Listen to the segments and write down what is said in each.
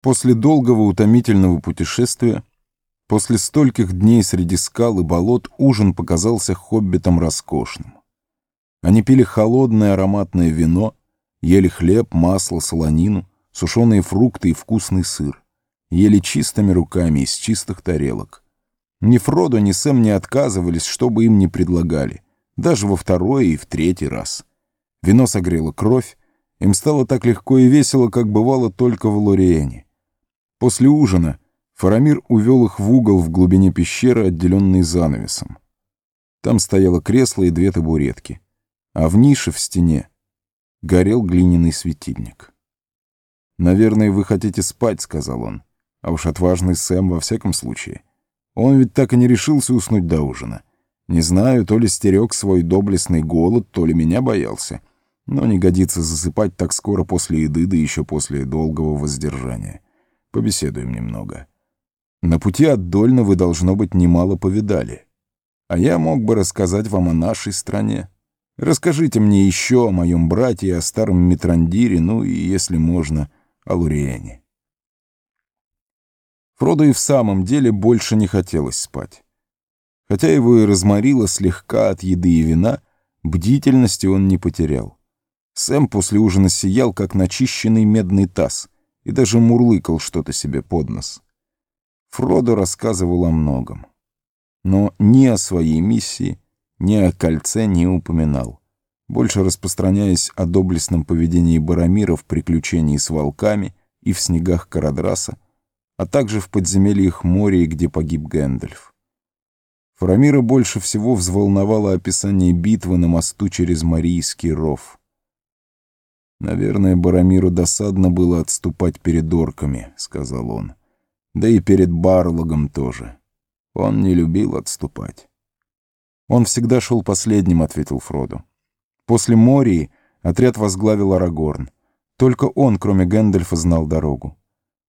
После долгого утомительного путешествия, после стольких дней среди скал и болот, ужин показался хоббитам роскошным. Они пили холодное ароматное вино, ели хлеб, масло, солонину, сушеные фрукты и вкусный сыр. Ели чистыми руками из чистых тарелок. Ни Фродо, ни Сэм не отказывались, что бы им ни предлагали, даже во второй и в третий раз. Вино согрело кровь, им стало так легко и весело, как бывало только в Лориэне. После ужина Фарамир увел их в угол в глубине пещеры, отделенный занавесом. Там стояло кресло и две табуретки, а в нише в стене горел глиняный светильник. «Наверное, вы хотите спать», — сказал он. «А уж отважный Сэм во всяком случае. Он ведь так и не решился уснуть до ужина. Не знаю, то ли стерег свой доблестный голод, то ли меня боялся. Но не годится засыпать так скоро после еды, да еще после долгого воздержания». Побеседуем немного. На пути от Дольна вы, должно быть, немало повидали. А я мог бы рассказать вам о нашей стране. Расскажите мне еще о моем брате, о старом Митрандире, ну и, если можно, о Луриэне. Фродо и в самом деле больше не хотелось спать. Хотя его и разморило слегка от еды и вина, бдительности он не потерял. Сэм после ужина сиял, как начищенный медный таз — и даже мурлыкал что-то себе под нос. Фродо рассказывал о многом. Но ни о своей миссии, ни о кольце не упоминал, больше распространяясь о доблестном поведении Барамира в приключении с волками и в снегах Карадраса, а также в подземельях моря, где погиб Гэндальф. Фарамира больше всего взволновало описание битвы на мосту через Марийский ров. «Наверное, Барамиру досадно было отступать перед орками», — сказал он. «Да и перед Барлогом тоже. Он не любил отступать». «Он всегда шел последним», — ответил Фродо. «После Мории отряд возглавил Арагорн. Только он, кроме Гэндальфа, знал дорогу.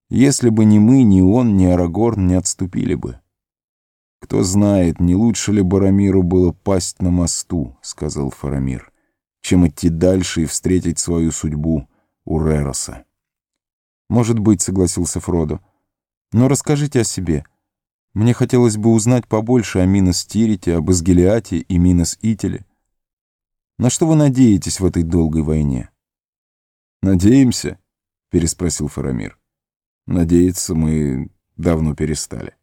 Если бы ни мы, ни он, ни Арагорн не отступили бы». «Кто знает, не лучше ли Барамиру было пасть на мосту», — сказал Фарамир чем идти дальше и встретить свою судьбу у Рероса. «Может быть», — согласился Фродо. «Но расскажите о себе. Мне хотелось бы узнать побольше о Минос Тирите, об Изгелиате и Минос Ителе. На что вы надеетесь в этой долгой войне?» «Надеемся?» — переспросил Фарамир. «Надеяться мы давно перестали.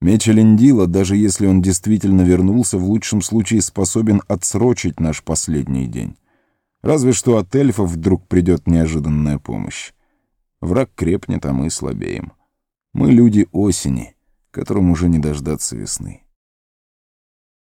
Меч Элендила, даже если он действительно вернулся, в лучшем случае способен отсрочить наш последний день. Разве что от эльфов вдруг придет неожиданная помощь. Враг крепнет, а мы слабеем. Мы люди осени, которым уже не дождаться весны.